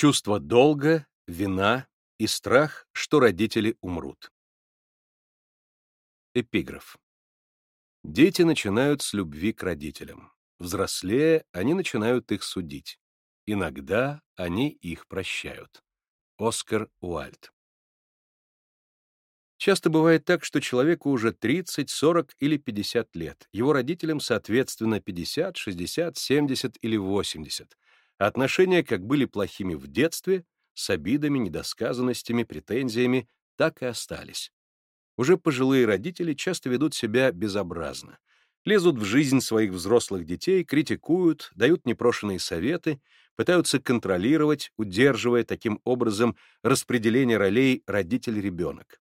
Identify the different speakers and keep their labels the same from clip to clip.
Speaker 1: Чувство долга, вина и страх, что родители умрут. Эпиграф. Дети начинают с любви к родителям. Взрослея, они начинают их судить. Иногда они их прощают. Оскар Уальд. Часто бывает так, что человеку уже 30, 40 или 50 лет, его родителям, соответственно, 50, 60, 70 или 80, отношения как были плохими в детстве, с обидами, недосказанностями, претензиями, так и остались. Уже пожилые родители часто ведут себя безобразно. Лезут в жизнь своих взрослых детей, критикуют, дают непрошенные советы, пытаются контролировать, удерживая таким образом распределение ролей родитель-ребенок.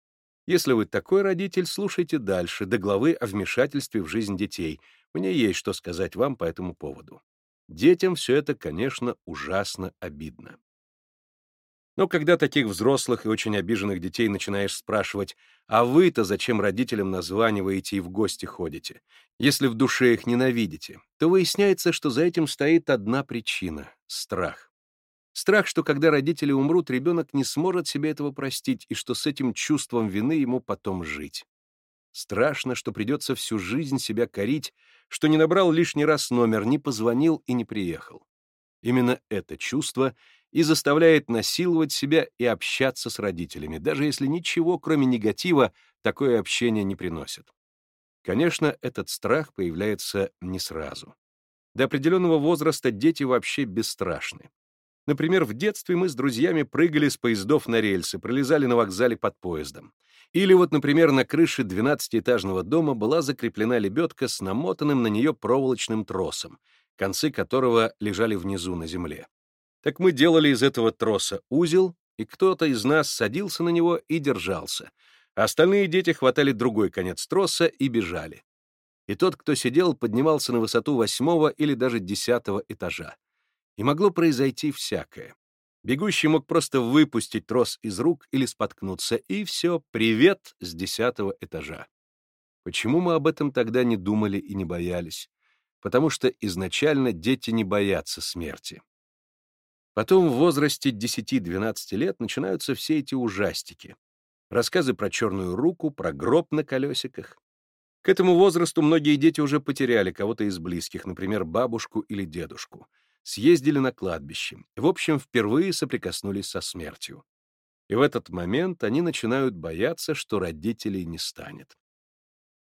Speaker 1: Если вы такой родитель, слушайте дальше, до главы о вмешательстве в жизнь детей. Мне есть что сказать вам по этому поводу. Детям все это, конечно, ужасно обидно. Но когда таких взрослых и очень обиженных детей начинаешь спрашивать, а вы-то зачем родителям названиваете и в гости ходите, если в душе их ненавидите, то выясняется, что за этим стоит одна причина — страх. Страх, что когда родители умрут, ребенок не сможет себе этого простить и что с этим чувством вины ему потом жить. Страшно, что придется всю жизнь себя корить, что не набрал лишний раз номер, не позвонил и не приехал. Именно это чувство и заставляет насиловать себя и общаться с родителями, даже если ничего, кроме негатива, такое общение не приносит. Конечно, этот страх появляется не сразу. До определенного возраста дети вообще бесстрашны. Например, в детстве мы с друзьями прыгали с поездов на рельсы, пролезали на вокзале под поездом. Или вот, например, на крыше 12-этажного дома была закреплена лебедка с намотанным на нее проволочным тросом, концы которого лежали внизу на земле. Так мы делали из этого троса узел, и кто-то из нас садился на него и держался, а остальные дети хватали другой конец троса и бежали. И тот, кто сидел, поднимался на высоту восьмого или даже десятого этажа. И могло произойти всякое. Бегущий мог просто выпустить трос из рук или споткнуться, и все, привет с десятого этажа. Почему мы об этом тогда не думали и не боялись? Потому что изначально дети не боятся смерти. Потом в возрасте 10-12 лет начинаются все эти ужастики. Рассказы про черную руку, про гроб на колесиках. К этому возрасту многие дети уже потеряли кого-то из близких, например, бабушку или дедушку. Съездили на кладбище. В общем, впервые соприкоснулись со смертью. И в этот момент они начинают бояться, что родителей не станет.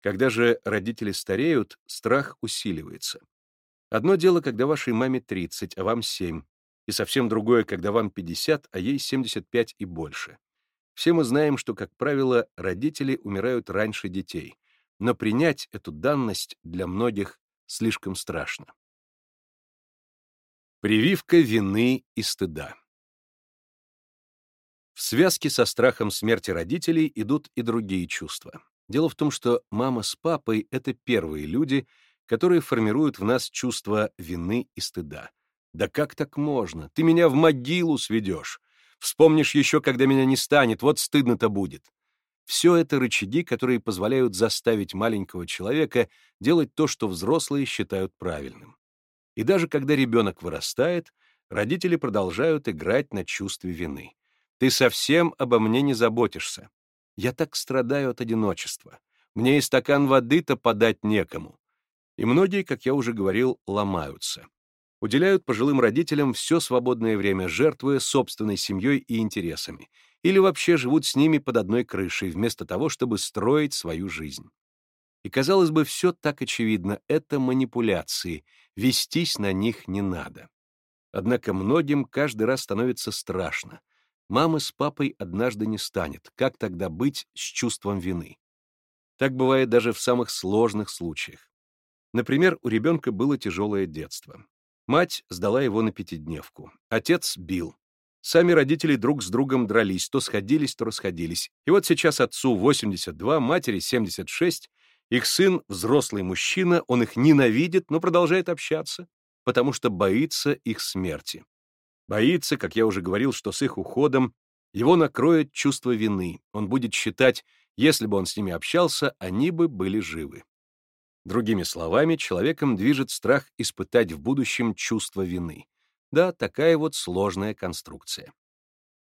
Speaker 1: Когда же родители стареют, страх усиливается. Одно дело, когда вашей маме 30, а вам 7, и совсем другое, когда вам 50, а ей 75 и больше. Все мы знаем, что, как правило, родители умирают раньше детей, но принять эту данность для многих слишком страшно. Прививка вины и стыда В связке со страхом смерти родителей идут и другие чувства. Дело в том, что мама с папой — это первые люди, которые формируют в нас чувство вины и стыда, да как так можно? Ты меня в могилу сведешь. Вспомнишь еще, когда меня не станет, вот стыдно-то будет. Все это рычаги, которые позволяют заставить маленького человека делать то, что взрослые считают правильным. И даже когда ребенок вырастает, родители продолжают играть на чувстве вины. Ты совсем обо мне не заботишься. Я так страдаю от одиночества. Мне и стакан воды-то подать некому. И многие, как я уже говорил, ломаются уделяют пожилым родителям все свободное время, жертвуя собственной семьей и интересами, или вообще живут с ними под одной крышей, вместо того, чтобы строить свою жизнь. И, казалось бы, все так очевидно — это манипуляции, вестись на них не надо. Однако многим каждый раз становится страшно. Мамы с папой однажды не станет, как тогда быть с чувством вины? Так бывает даже в самых сложных случаях. Например, у ребенка было тяжелое детство. Мать сдала его на пятидневку. Отец бил. Сами родители друг с другом дрались, то сходились, то расходились. И вот сейчас отцу 82, матери 76, их сын — взрослый мужчина, он их ненавидит, но продолжает общаться, потому что боится их смерти. Боится, как я уже говорил, что с их уходом его накроет чувство вины. Он будет считать, если бы он с ними общался, они бы были живы. Другими словами, человеком движет страх испытать в будущем чувство вины. Да, такая вот сложная конструкция.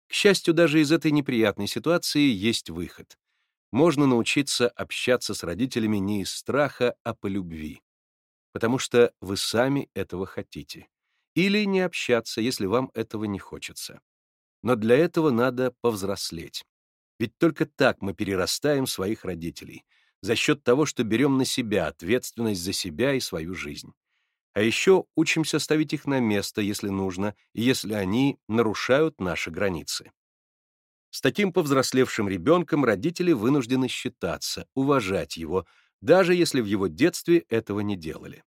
Speaker 1: К счастью, даже из этой неприятной ситуации есть выход. Можно научиться общаться с родителями не из страха, а по любви. Потому что вы сами этого хотите. Или не общаться, если вам этого не хочется. Но для этого надо повзрослеть. Ведь только так мы перерастаем своих родителей, за счет того, что берем на себя ответственность за себя и свою жизнь. А еще учимся ставить их на место, если нужно, и если они нарушают наши границы. С таким повзрослевшим ребенком родители вынуждены считаться, уважать его, даже если в его детстве этого не делали.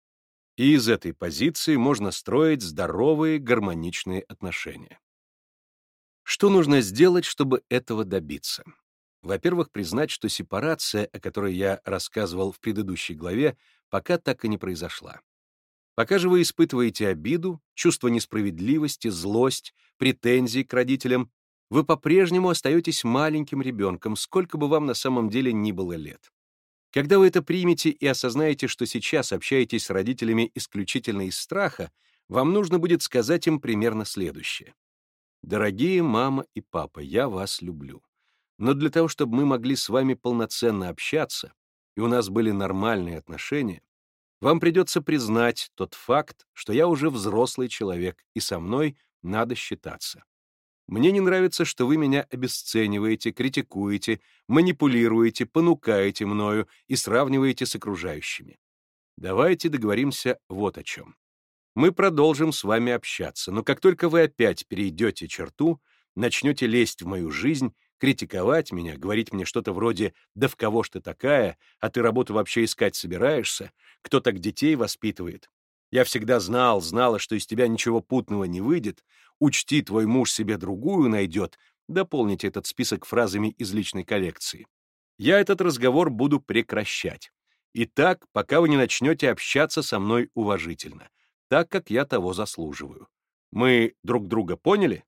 Speaker 1: И из этой позиции можно строить здоровые, гармоничные отношения. Что нужно сделать, чтобы этого добиться? Во-первых, признать, что сепарация, о которой я рассказывал в предыдущей главе, пока так и не произошла. Пока же вы испытываете обиду, чувство несправедливости, злость, претензии к родителям, вы по-прежнему остаетесь маленьким ребенком, сколько бы вам на самом деле ни было лет. Когда вы это примете и осознаете, что сейчас общаетесь с родителями исключительно из страха, вам нужно будет сказать им примерно следующее. «Дорогие мама и папа, я вас люблю. Но для того, чтобы мы могли с вами полноценно общаться, и у нас были нормальные отношения, вам придется признать тот факт, что я уже взрослый человек, и со мной надо считаться. Мне не нравится, что вы меня обесцениваете, критикуете, манипулируете, понукаете мною и сравниваете с окружающими. Давайте договоримся вот о чем. Мы продолжим с вами общаться, но как только вы опять перейдете черту, начнете лезть в мою жизнь критиковать меня, говорить мне что-то вроде «да в кого ж ты такая, а ты работу вообще искать собираешься, кто так детей воспитывает? Я всегда знал, знала, что из тебя ничего путного не выйдет, учти, твой муж себе другую найдет», дополните этот список фразами из личной коллекции. Я этот разговор буду прекращать. И так, пока вы не начнете общаться со мной уважительно, так как я того заслуживаю. Мы друг друга поняли?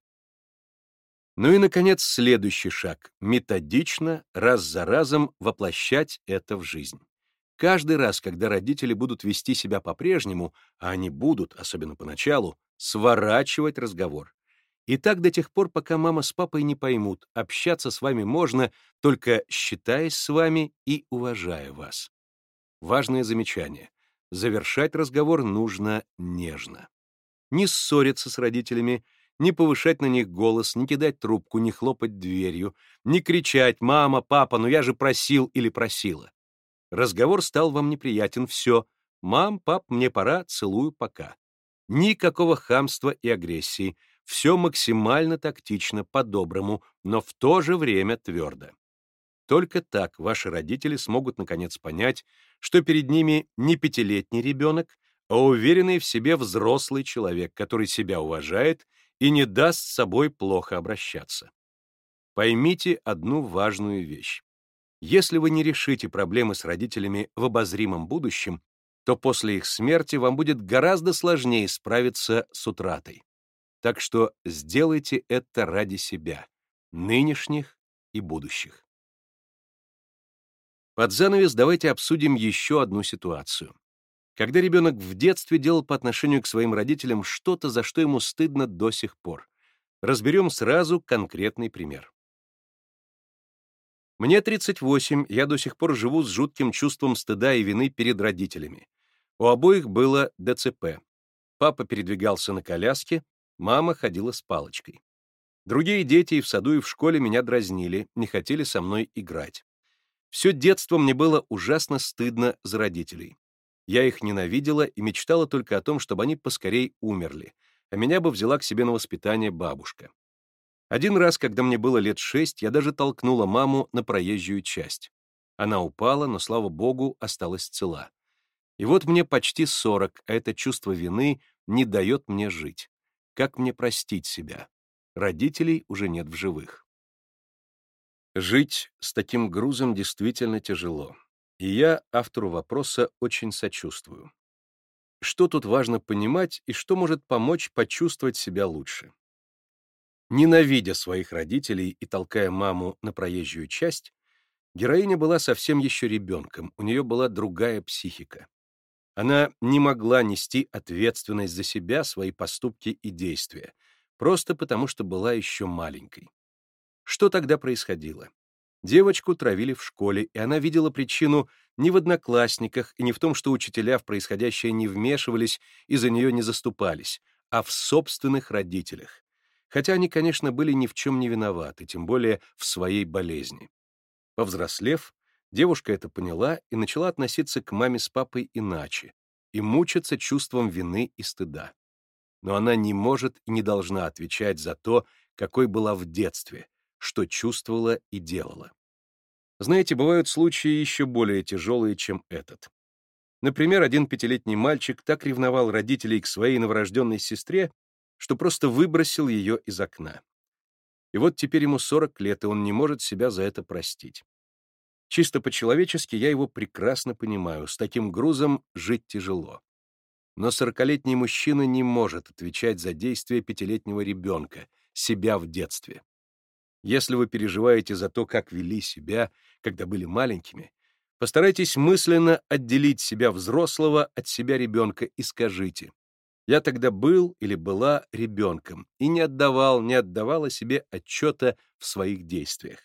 Speaker 1: Ну и, наконец, следующий шаг — методично, раз за разом воплощать это в жизнь. Каждый раз, когда родители будут вести себя по-прежнему, а они будут, особенно поначалу, сворачивать разговор. И так до тех пор, пока мама с папой не поймут, общаться с вами можно, только считаясь с вами и уважая вас. Важное замечание. Завершать разговор нужно нежно. Не ссориться с родителями, не повышать на них голос, не кидать трубку, не хлопать дверью, не кричать «мама, папа, ну я же просил или просила». Разговор стал вам неприятен, все. «Мам, пап, мне пора, целую, пока». Никакого хамства и агрессии, все максимально тактично, по-доброму, но в то же время твердо. Только так ваши родители смогут наконец понять, что перед ними не пятилетний ребенок, а уверенный в себе взрослый человек, который себя уважает и не даст с собой плохо обращаться. Поймите одну важную вещь. Если вы не решите проблемы с родителями в обозримом будущем, то после их смерти вам будет гораздо сложнее справиться с утратой. Так что сделайте это ради себя, нынешних и будущих. Под занавес давайте обсудим еще одну ситуацию когда ребенок в детстве делал по отношению к своим родителям что-то, за что ему стыдно до сих пор. Разберем сразу конкретный пример. Мне 38, я до сих пор живу с жутким чувством стыда и вины перед родителями. У обоих было ДЦП. Папа передвигался на коляске, мама ходила с палочкой. Другие дети и в саду, и в школе меня дразнили, не хотели со мной играть. Все детство мне было ужасно стыдно за родителей. Я их ненавидела и мечтала только о том, чтобы они поскорей умерли, а меня бы взяла к себе на воспитание бабушка. Один раз, когда мне было лет шесть, я даже толкнула маму на проезжую часть. Она упала, но, слава богу, осталась цела. И вот мне почти сорок, а это чувство вины не дает мне жить. Как мне простить себя? Родителей уже нет в живых. Жить с таким грузом действительно тяжело. И я автору вопроса очень сочувствую. Что тут важно понимать и что может помочь почувствовать себя лучше? Ненавидя своих родителей и толкая маму на проезжую часть, героиня была совсем еще ребенком, у нее была другая психика. Она не могла нести ответственность за себя, свои поступки и действия, просто потому что была еще маленькой. Что тогда происходило? Девочку травили в школе, и она видела причину не в одноклассниках и не в том, что учителя в происходящее не вмешивались и за нее не заступались, а в собственных родителях. Хотя они, конечно, были ни в чем не виноваты, тем более в своей болезни. Повзрослев, девушка это поняла и начала относиться к маме с папой иначе и мучиться чувством вины и стыда. Но она не может и не должна отвечать за то, какой была в детстве, что чувствовала и делала. Знаете, бывают случаи еще более тяжелые, чем этот. Например, один пятилетний мальчик так ревновал родителей к своей новорожденной сестре, что просто выбросил ее из окна. И вот теперь ему 40 лет, и он не может себя за это простить. Чисто по-человечески я его прекрасно понимаю, с таким грузом жить тяжело. Но сорокалетний мужчина не может отвечать за действия пятилетнего ребенка, себя в детстве. Если вы переживаете за то, как вели себя, когда были маленькими, постарайтесь мысленно отделить себя взрослого от себя ребенка и скажите, я тогда был или была ребенком и не отдавал, не отдавала себе отчета в своих действиях.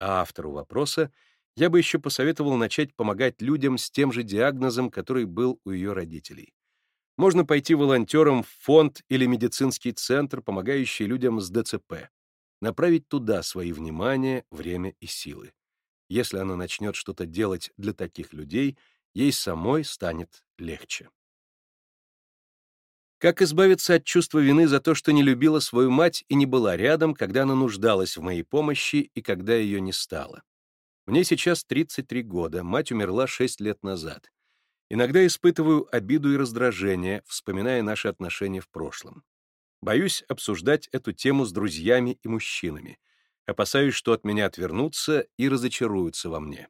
Speaker 1: А автору вопроса я бы еще посоветовал начать помогать людям с тем же диагнозом, который был у ее родителей. Можно пойти волонтером в фонд или медицинский центр, помогающий людям с ДЦП направить туда свои внимание, время и силы. Если она начнет что-то делать для таких людей, ей самой станет легче. Как избавиться от чувства вины за то, что не любила свою мать и не была рядом, когда она нуждалась в моей помощи и когда ее не стало? Мне сейчас 33 года, мать умерла 6 лет назад. Иногда испытываю обиду и раздражение, вспоминая наши отношения в прошлом. Боюсь обсуждать эту тему с друзьями и мужчинами. Опасаюсь, что от меня отвернутся и разочаруются во мне.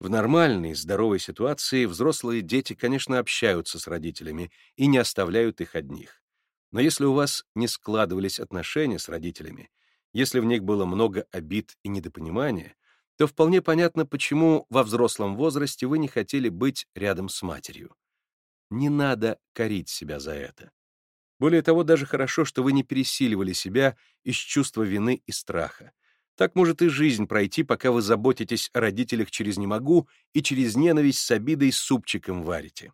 Speaker 1: В нормальной, здоровой ситуации взрослые дети, конечно, общаются с родителями и не оставляют их одних. Но если у вас не складывались отношения с родителями, если в них было много обид и недопонимания, то вполне понятно, почему во взрослом возрасте вы не хотели быть рядом с матерью. Не надо корить себя за это. Более того, даже хорошо, что вы не пересиливали себя из чувства вины и страха. Так может и жизнь пройти, пока вы заботитесь о родителях через «не могу» и через ненависть с обидой супчиком варите.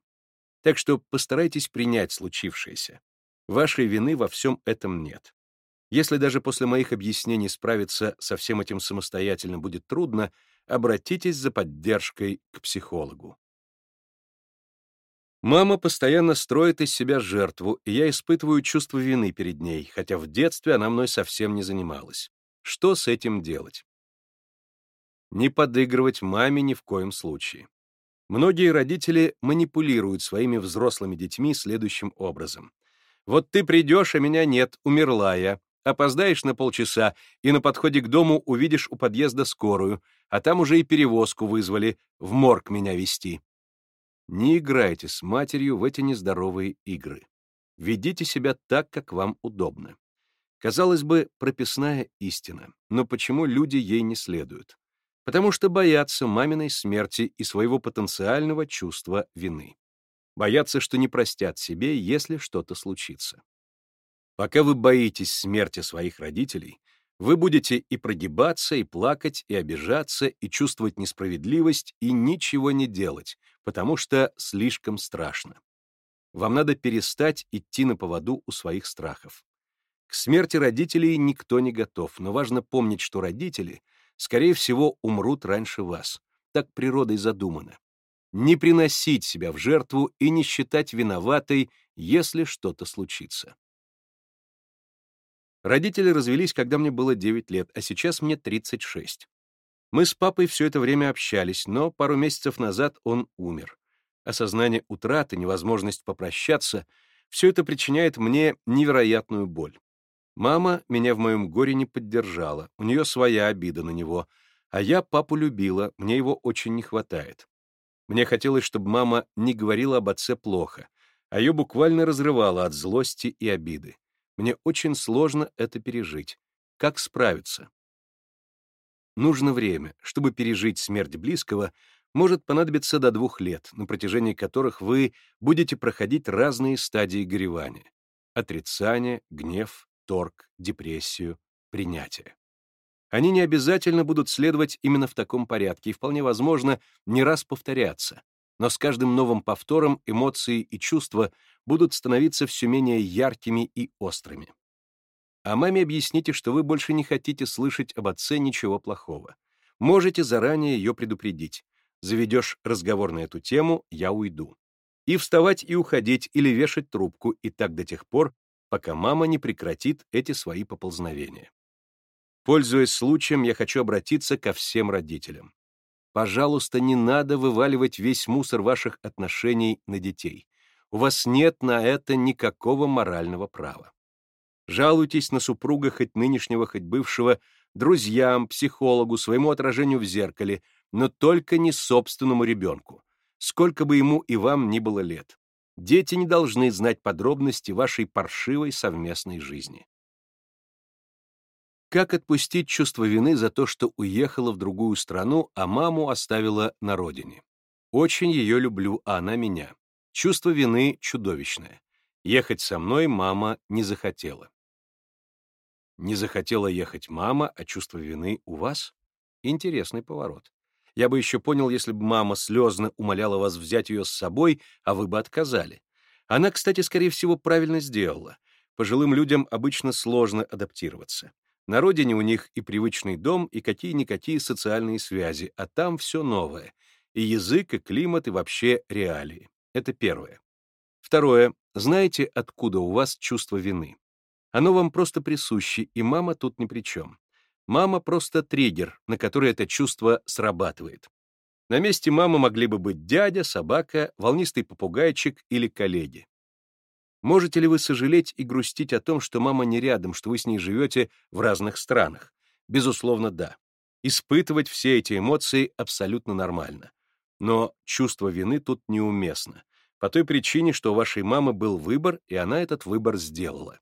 Speaker 1: Так что постарайтесь принять случившееся. Вашей вины во всем этом нет. Если даже после моих объяснений справиться со всем этим самостоятельно будет трудно, обратитесь за поддержкой к психологу. Мама постоянно строит из себя жертву, и я испытываю чувство вины перед ней, хотя в детстве она мной совсем не занималась. Что с этим делать? Не подыгрывать маме ни в коем случае. Многие родители манипулируют своими взрослыми детьми следующим образом. «Вот ты придешь, а меня нет, умерла я. Опоздаешь на полчаса, и на подходе к дому увидишь у подъезда скорую, а там уже и перевозку вызвали, в морг меня вести. Не играйте с матерью в эти нездоровые игры. Ведите себя так, как вам удобно. Казалось бы, прописная истина, но почему люди ей не следуют? Потому что боятся маминой смерти и своего потенциального чувства вины. Боятся, что не простят себе, если что-то случится. Пока вы боитесь смерти своих родителей, вы будете и прогибаться, и плакать, и обижаться, и чувствовать несправедливость, и ничего не делать, потому что слишком страшно. Вам надо перестать идти на поводу у своих страхов. К смерти родителей никто не готов, но важно помнить, что родители, скорее всего, умрут раньше вас. Так природой задумано. Не приносить себя в жертву и не считать виноватой, если что-то случится. Родители развелись, когда мне было 9 лет, а сейчас мне 36. Мы с папой все это время общались, но пару месяцев назад он умер. Осознание утраты, невозможность попрощаться — все это причиняет мне невероятную боль. Мама меня в моем горе не поддержала, у нее своя обида на него, а я папу любила, мне его очень не хватает. Мне хотелось, чтобы мама не говорила об отце плохо, а ее буквально разрывала от злости и обиды. Мне очень сложно это пережить. Как справиться? Нужно время. Чтобы пережить смерть близкого, может понадобиться до двух лет, на протяжении которых вы будете проходить разные стадии горевания — отрицание, гнев, торг, депрессию, принятие. Они не обязательно будут следовать именно в таком порядке и вполне возможно не раз повторяться, но с каждым новым повтором эмоции и чувства будут становиться все менее яркими и острыми. А маме объясните, что вы больше не хотите слышать об отце ничего плохого. Можете заранее ее предупредить. Заведешь разговор на эту тему, я уйду. И вставать и уходить или вешать трубку, и так до тех пор, пока мама не прекратит эти свои поползновения. Пользуясь случаем, я хочу обратиться ко всем родителям. Пожалуйста, не надо вываливать весь мусор ваших отношений на детей. У вас нет на это никакого морального права. Жалуйтесь на супруга хоть нынешнего, хоть бывшего, друзьям, психологу, своему отражению в зеркале, но только не собственному ребенку, сколько бы ему и вам ни было лет. Дети не должны знать подробности вашей паршивой совместной жизни. Как отпустить чувство вины за то, что уехала в другую страну, а маму оставила на родине? Очень ее люблю, а она меня. Чувство вины чудовищное. Ехать со мной мама не захотела. Не захотела ехать мама, а чувство вины у вас? Интересный поворот. Я бы еще понял, если бы мама слезно умоляла вас взять ее с собой, а вы бы отказали. Она, кстати, скорее всего, правильно сделала. Пожилым людям обычно сложно адаптироваться. На родине у них и привычный дом, и какие-никакие социальные связи, а там все новое. И язык, и климат, и вообще реалии. Это первое. Второе. Знаете, откуда у вас чувство вины? Оно вам просто присуще, и мама тут ни при чем. Мама просто триггер, на который это чувство срабатывает. На месте мамы могли бы быть дядя, собака, волнистый попугайчик или коллеги. Можете ли вы сожалеть и грустить о том, что мама не рядом, что вы с ней живете в разных странах? Безусловно, да. Испытывать все эти эмоции абсолютно нормально. Но чувство вины тут неуместно, по той причине, что у вашей мамы был выбор, и она этот выбор сделала.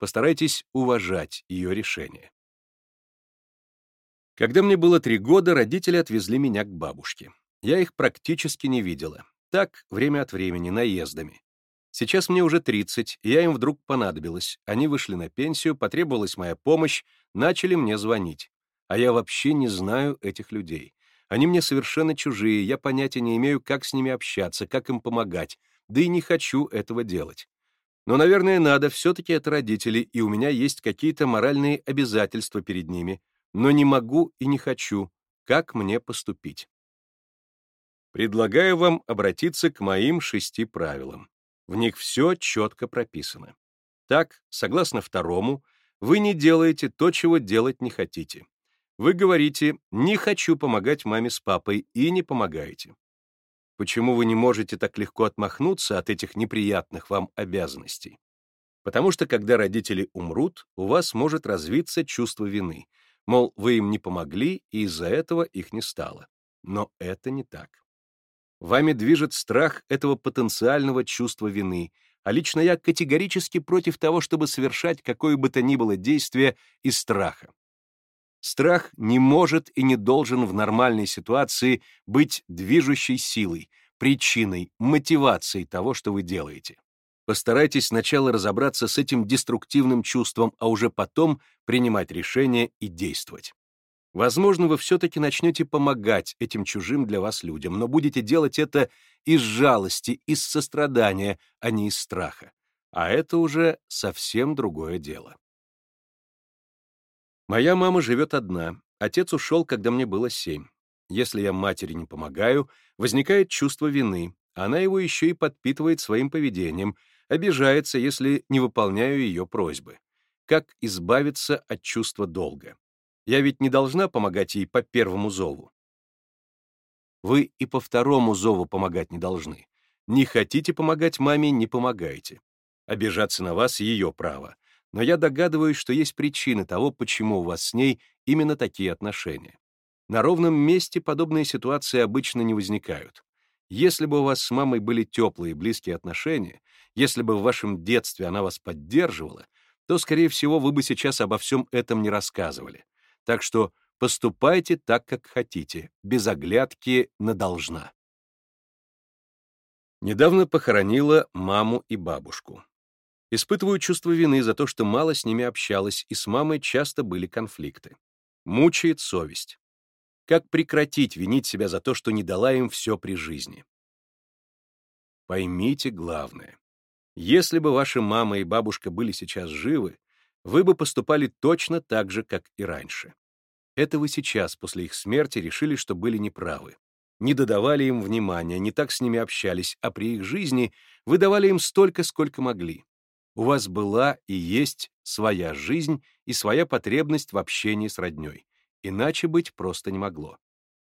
Speaker 1: Постарайтесь уважать ее решение. Когда мне было три года, родители отвезли меня к бабушке. Я их практически не видела. Так, время от времени, наездами. Сейчас мне уже 30, и я им вдруг понадобилась. Они вышли на пенсию, потребовалась моя помощь, начали мне звонить. А я вообще не знаю этих людей. Они мне совершенно чужие, я понятия не имею, как с ними общаться, как им помогать, да и не хочу этого делать. Но, наверное, надо, все-таки это родители, и у меня есть какие-то моральные обязательства перед ними но не могу и не хочу. Как мне поступить? Предлагаю вам обратиться к моим шести правилам. В них все четко прописано. Так, согласно второму, вы не делаете то, чего делать не хотите. Вы говорите «не хочу помогать маме с папой» и не помогаете. Почему вы не можете так легко отмахнуться от этих неприятных вам обязанностей? Потому что когда родители умрут, у вас может развиться чувство вины — Мол, вы им не помогли, и из-за этого их не стало. Но это не так. Вами движет страх этого потенциального чувства вины, а лично я категорически против того, чтобы совершать какое бы то ни было действие из страха. Страх не может и не должен в нормальной ситуации быть движущей силой, причиной, мотивацией того, что вы делаете. Постарайтесь сначала разобраться с этим деструктивным чувством, а уже потом принимать решения и действовать. Возможно, вы все-таки начнете помогать этим чужим для вас людям, но будете делать это из жалости, из сострадания, а не из страха. А это уже совсем другое дело. Моя мама живет одна. Отец ушел, когда мне было семь. Если я матери не помогаю, возникает чувство вины. Она его еще и подпитывает своим поведением, обижается, если не выполняю ее просьбы. Как избавиться от чувства долга? Я ведь не должна помогать ей по первому зову. Вы и по второму зову помогать не должны. Не хотите помогать маме — не помогайте. Обижаться на вас — ее право. Но я догадываюсь, что есть причины того, почему у вас с ней именно такие отношения. На ровном месте подобные ситуации обычно не возникают. Если бы у вас с мамой были теплые близкие отношения, если бы в вашем детстве она вас поддерживала, то, скорее всего, вы бы сейчас обо всем этом не рассказывали. Так что Поступайте так, как хотите, без оглядки на должна. Недавно похоронила маму и бабушку. Испытываю чувство вины за то, что мало с ними общалась, и с мамой часто были конфликты. Мучает совесть. Как прекратить винить себя за то, что не дала им все при жизни? Поймите главное. Если бы ваша мама и бабушка были сейчас живы, вы бы поступали точно так же, как и раньше. Это вы сейчас, после их смерти, решили, что были неправы. Не додавали им внимания, не так с ними общались, а при их жизни вы давали им столько, сколько могли. У вас была и есть своя жизнь и своя потребность в общении с роднёй. Иначе быть просто не могло.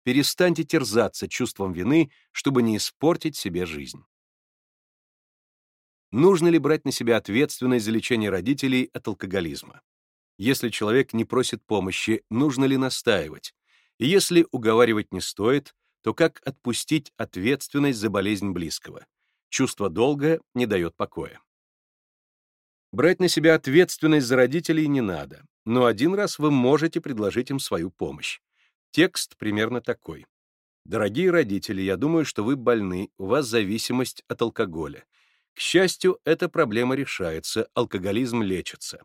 Speaker 1: Перестаньте терзаться чувством вины, чтобы не испортить себе жизнь. Нужно ли брать на себя ответственность за лечение родителей от алкоголизма? Если человек не просит помощи, нужно ли настаивать? И если уговаривать не стоит, то как отпустить ответственность за болезнь близкого? Чувство долга не дает покоя. Брать на себя ответственность за родителей не надо, но один раз вы можете предложить им свою помощь. Текст примерно такой. «Дорогие родители, я думаю, что вы больны, у вас зависимость от алкоголя. К счастью, эта проблема решается, алкоголизм лечится.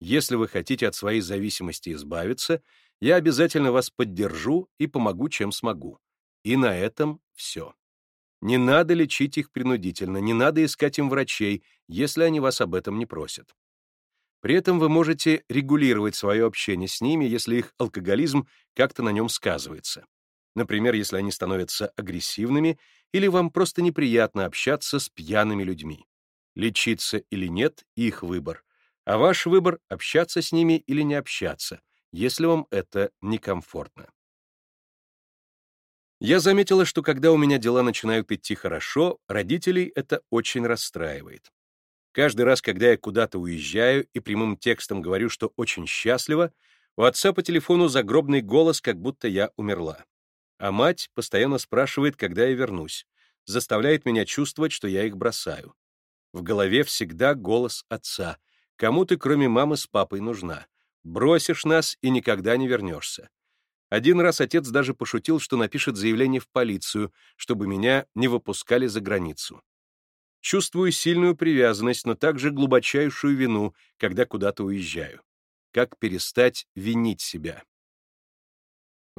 Speaker 1: Если вы хотите от своей зависимости избавиться, я обязательно вас поддержу и помогу, чем смогу. И на этом все. Не надо лечить их принудительно, не надо искать им врачей, если они вас об этом не просят. При этом вы можете регулировать свое общение с ними, если их алкоголизм как-то на нем сказывается. Например, если они становятся агрессивными или вам просто неприятно общаться с пьяными людьми. Лечиться или нет — их выбор а ваш выбор — общаться с ними или не общаться, если вам это некомфортно. Я заметила, что когда у меня дела начинают идти хорошо, родителей это очень расстраивает. Каждый раз, когда я куда-то уезжаю и прямым текстом говорю, что очень счастлива, у отца по телефону загробный голос, как будто я умерла. А мать постоянно спрашивает, когда я вернусь, заставляет меня чувствовать, что я их бросаю. В голове всегда голос отца, Кому ты, кроме мамы с папой, нужна? Бросишь нас и никогда не вернешься. Один раз отец даже пошутил, что напишет заявление в полицию, чтобы меня не выпускали за границу. Чувствую сильную привязанность, но также глубочайшую вину, когда куда-то уезжаю. Как перестать винить себя?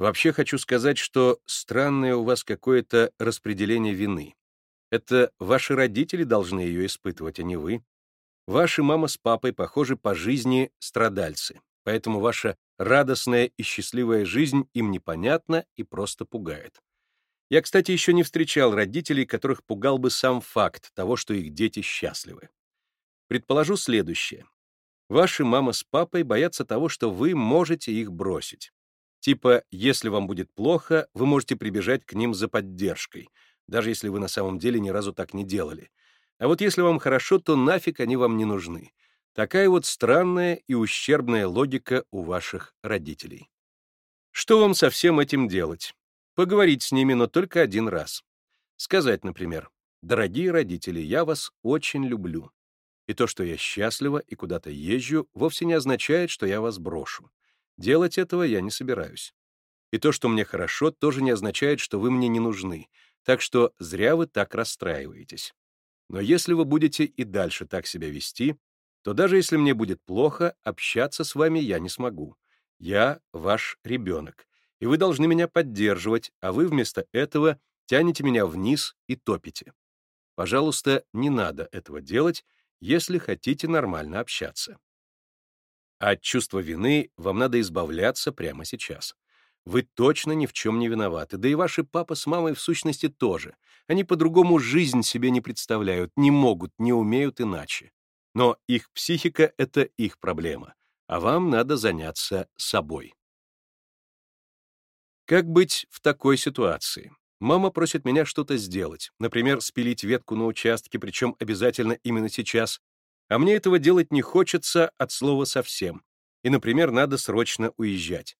Speaker 1: Вообще хочу сказать, что странное у вас какое-то распределение вины. Это ваши родители должны ее испытывать, а не вы. Ваши мама с папой, похожи по жизни страдальцы, поэтому ваша радостная и счастливая жизнь им непонятна и просто пугает. Я, кстати, еще не встречал родителей, которых пугал бы сам факт того, что их дети счастливы. Предположу следующее. Ваши мама с папой боятся того, что вы можете их бросить. Типа, если вам будет плохо, вы можете прибежать к ним за поддержкой, даже если вы на самом деле ни разу так не делали, а вот если вам хорошо, то нафиг они вам не нужны. Такая вот странная и ущербная логика у ваших родителей. Что вам со всем этим делать? Поговорить с ними, но только один раз. Сказать, например, «Дорогие родители, я вас очень люблю. И то, что я счастлива и куда-то езжу, вовсе не означает, что я вас брошу. Делать этого я не собираюсь. И то, что мне хорошо, тоже не означает, что вы мне не нужны, так что зря вы так расстраиваетесь. Но если вы будете и дальше так себя вести, то даже если мне будет плохо, общаться с вами я не смогу. Я ваш ребенок, и вы должны меня поддерживать, а вы вместо этого тянете меня вниз и топите. Пожалуйста, не надо этого делать, если хотите нормально общаться. А от чувства вины вам надо избавляться прямо сейчас. Вы точно ни в чем не виноваты, да и ваши папа с мамой в сущности тоже. Они по-другому жизнь себе не представляют, не могут, не умеют иначе. Но их психика — это их проблема, а вам надо заняться собой. Как быть в такой ситуации? Мама просит меня что-то сделать, например, спилить ветку на участке, причем обязательно именно сейчас, а мне этого делать не хочется от слова совсем. И, например, надо срочно уезжать.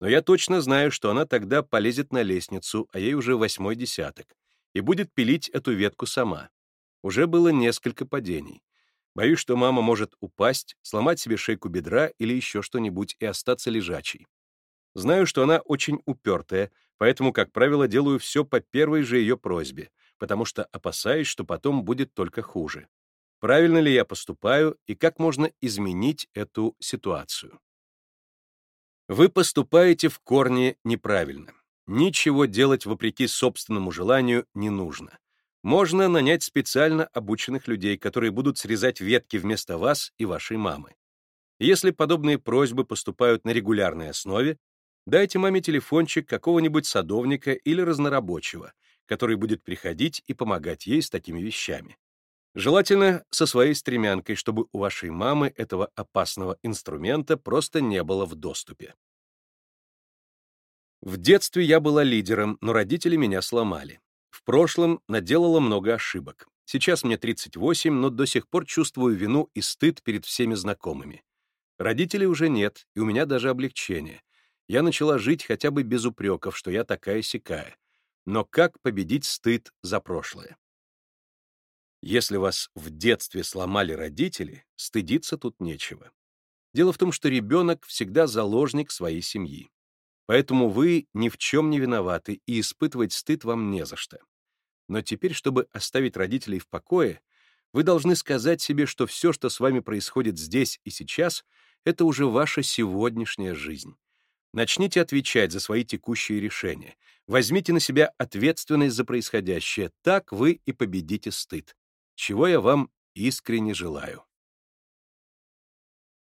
Speaker 1: Но я точно знаю, что она тогда полезет на лестницу, а ей уже восьмой десяток, и будет пилить эту ветку сама. Уже было несколько падений. Боюсь, что мама может упасть, сломать себе шейку бедра или еще что-нибудь и остаться лежачей. Знаю, что она очень упертая, поэтому, как правило, делаю все по первой же ее просьбе, потому что опасаюсь, что потом будет только хуже. Правильно ли я поступаю и как можно изменить эту ситуацию? Вы поступаете в корне неправильно. Ничего делать вопреки собственному желанию не нужно. Можно нанять специально обученных людей, которые будут срезать ветки вместо вас и вашей мамы. Если подобные просьбы поступают на регулярной основе, дайте маме телефончик какого-нибудь садовника или разнорабочего, который будет приходить и помогать ей с такими вещами. Желательно со своей стремянкой, чтобы у вашей мамы этого опасного инструмента просто не было в доступе. В детстве я была лидером, но родители меня сломали. В прошлом наделала много ошибок. Сейчас мне 38, но до сих пор чувствую вину и стыд перед всеми знакомыми. Родителей уже нет, и у меня даже облегчение. Я начала жить хотя бы без упреков, что я такая-сякая. Но как победить стыд за прошлое? Если вас в детстве сломали родители, стыдиться тут нечего. Дело в том, что ребенок всегда заложник своей семьи. Поэтому вы ни в чем не виноваты, и испытывать стыд вам не за что. Но теперь, чтобы оставить родителей в покое, вы должны сказать себе, что все, что с вами происходит здесь и сейчас, это уже ваша сегодняшняя жизнь. Начните отвечать за свои текущие решения. Возьмите на себя ответственность за происходящее. Так вы и победите стыд. Чего я вам искренне желаю.